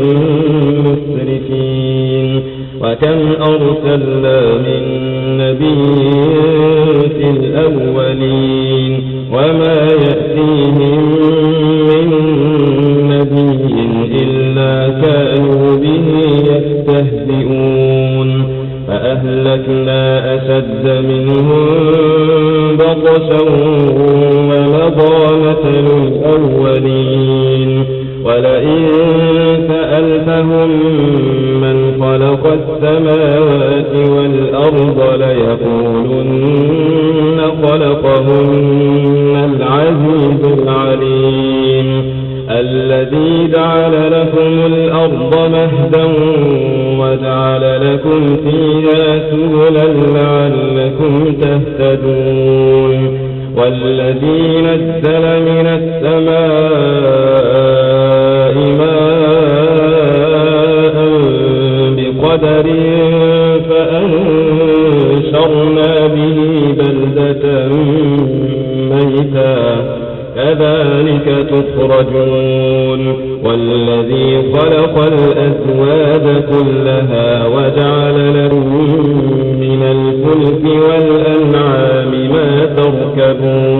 قوما مسرفين وكم أرسلنا من نبي في الأولين وما يأتيهم والأرض ليقولن خلقهن العزيز العليم الذي جعل لكم الأرض مهدا وجعل لكم فيها سبلا لعلكم تهتدون والذي نزل من السماء ماء بقدر ميتا كذلك تخرجون. والذي خلق الأزواج كلها وجعل لكم من الفلك والأنعام ما تركبون.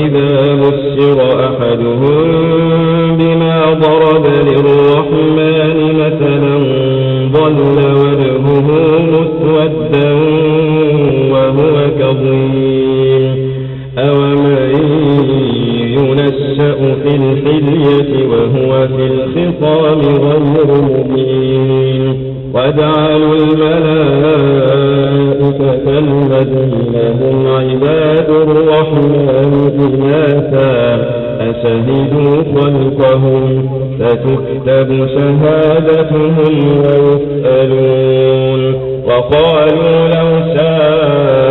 وإذا بشر أحدهم بما ضرب للرحمن مثلا ظل وجهه مسودا وهو كظيم. أومن ينشأ في الحلية وهو في الخصام غير مبين؟ وجعلوا فتكتب شهادتهم ويسألون. وقالوا لو شاء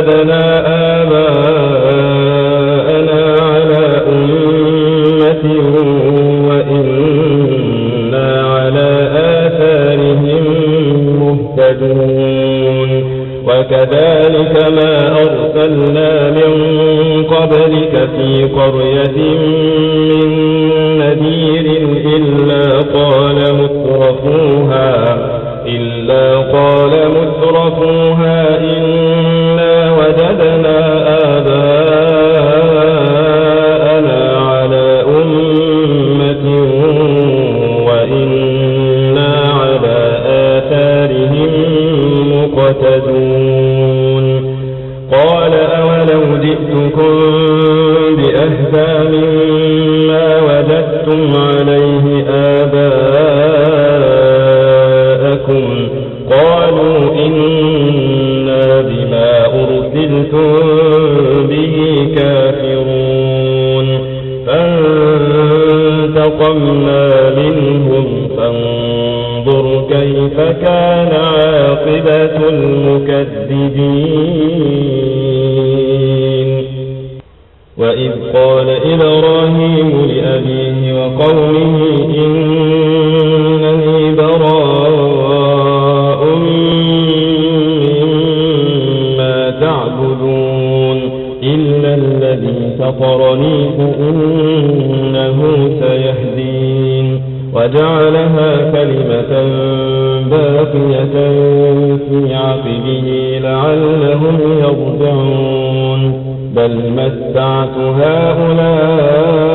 وجدنا فانظر كيف كان عاقبة المكذبين. وإذ قال إبراهيم لأبيه وقومه إنني براء مما تعبدون إلا الذي فطرني فإنه سيهدين وجعلها كلمة باقية في عقبه لعلهم يرجعون. بل متعت هؤلاء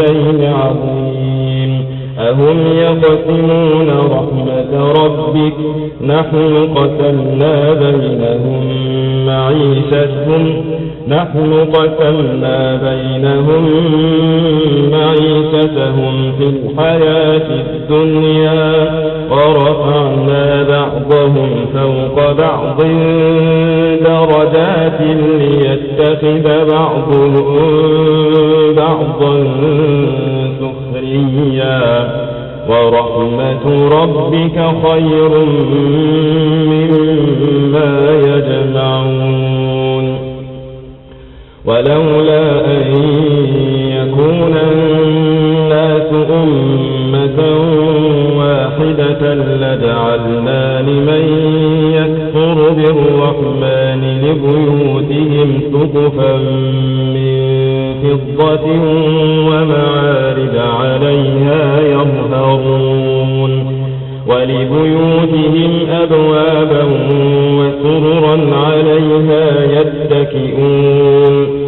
القريتين عظيم. أهم يقسمون رحمة ربك؟ نحن قتلنا بينهم معيشتهم. نحن قتلنا بينهم معيشتهم في الحياة الدنيا ورفعنا بعضهم فوق بعض درجات ليتخذ بعضهم بعضا سخريا. ورحمة ربك خير مما يجمعون. ولولا أن يكون الناس أمة واحدة لجعلنا لمن يكفر بالرحمن لبيوتهم سقفا من فضة ومعارج عليها يظهرون ولبيوتهم أبوابا وسررا عليها يتكئون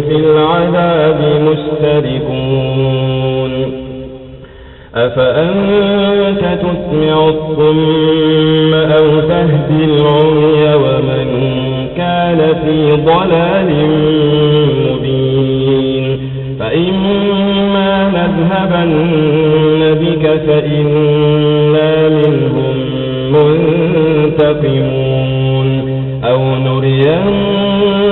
في العذاب مشتركون أفأنت تسمع الصم أو تهدي العمي ومن كان في ضلال مبين؟ فإما نذهبن بك فإنا منهم منتقمون. أو نرينك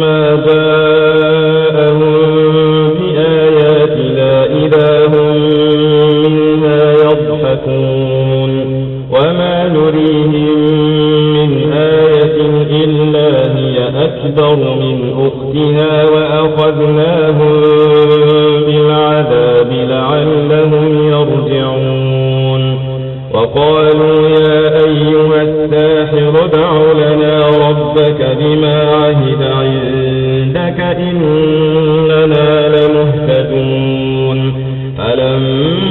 تَرِيهِمْ مِنْ آيَةٍ إِلَّا هِيَ أَكْبَرُ مِنْ أُخْتِهَا وَأَخَذْنَاهُمْ بِالْعَذَابِ لَعَلَّهُمْ يَرْجِعُونَ. وَقَالُوا يَا أَيُّهَا السَّاحِرُ ادْعُ لَنَا رَبَّكَ بِمَا عَهِدَ عِندَكَ إِنَّنَا لَمُهْتَدُونَ. فَلَمَّا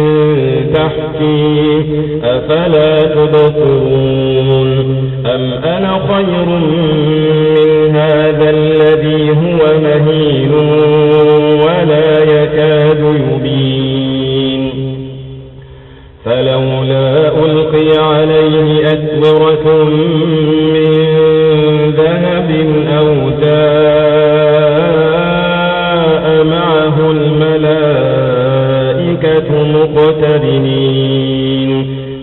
تحتي أفلا تبصرون؟ أم أنا خير من هذا الذي هو مهين ولا يكاد يبين؟ فلولا ألقي عليه أسورة من ذهب مقترنين.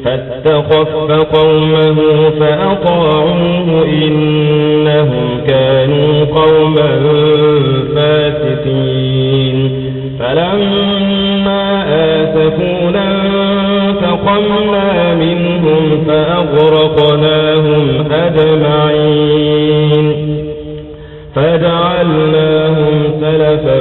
فاتخف قومه فأطاعوه إنهم كانوا قوما فاسقين. فلما آسفونا انتقمنا منهم فأغرقناهم أجمعين. فجعلناهم سلفا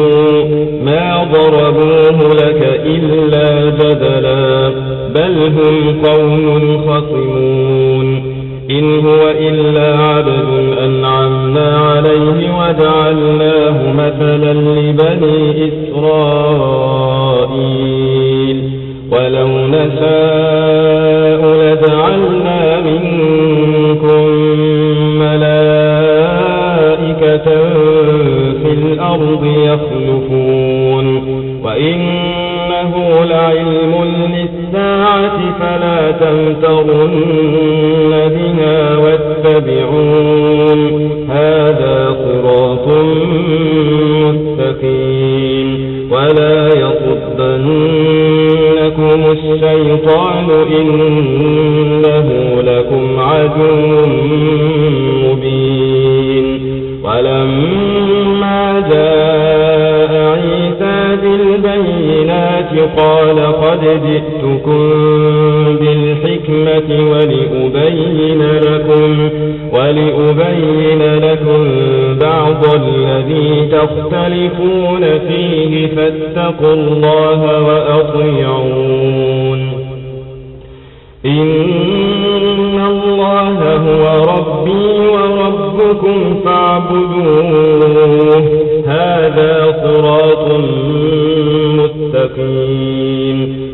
الأرض يخلفون. وإنه بالبينات قال قد جئتكم بالحكمة ولأبين لكم ولأبين لكم بعض الذي تختلفون فيه فاتقوا الله وأطيعون. إن الله هو ربي وربكم فاعبدوه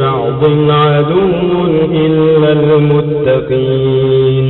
لبعض عدو إلا المتقين.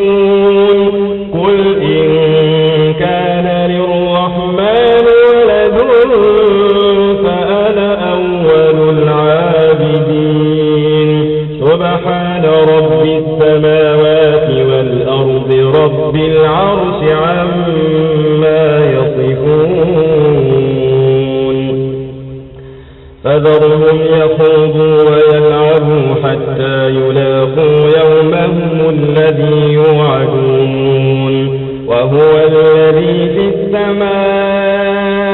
العابدين سبحان رب السماوات والأرض رب العرش عما يصفون. فذرهم يخوضوا ويلعبوا حتى يلاقوا يومهم الذي يوعدون وهو الذي في السماء.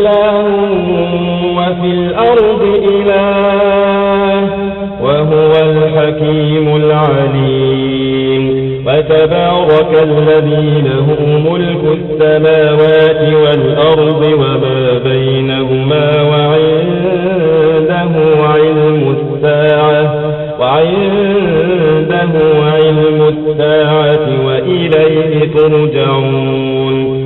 إله وفي الأرض إله وهو الحكيم العليم فتبارك الذي له ملك السماوات والأرض وما بينهما وعنده علم الساعة وعنده علم الساعة وإليه ترجعون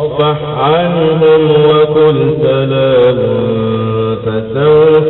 فاصفح عنهم وقل سلام فسوف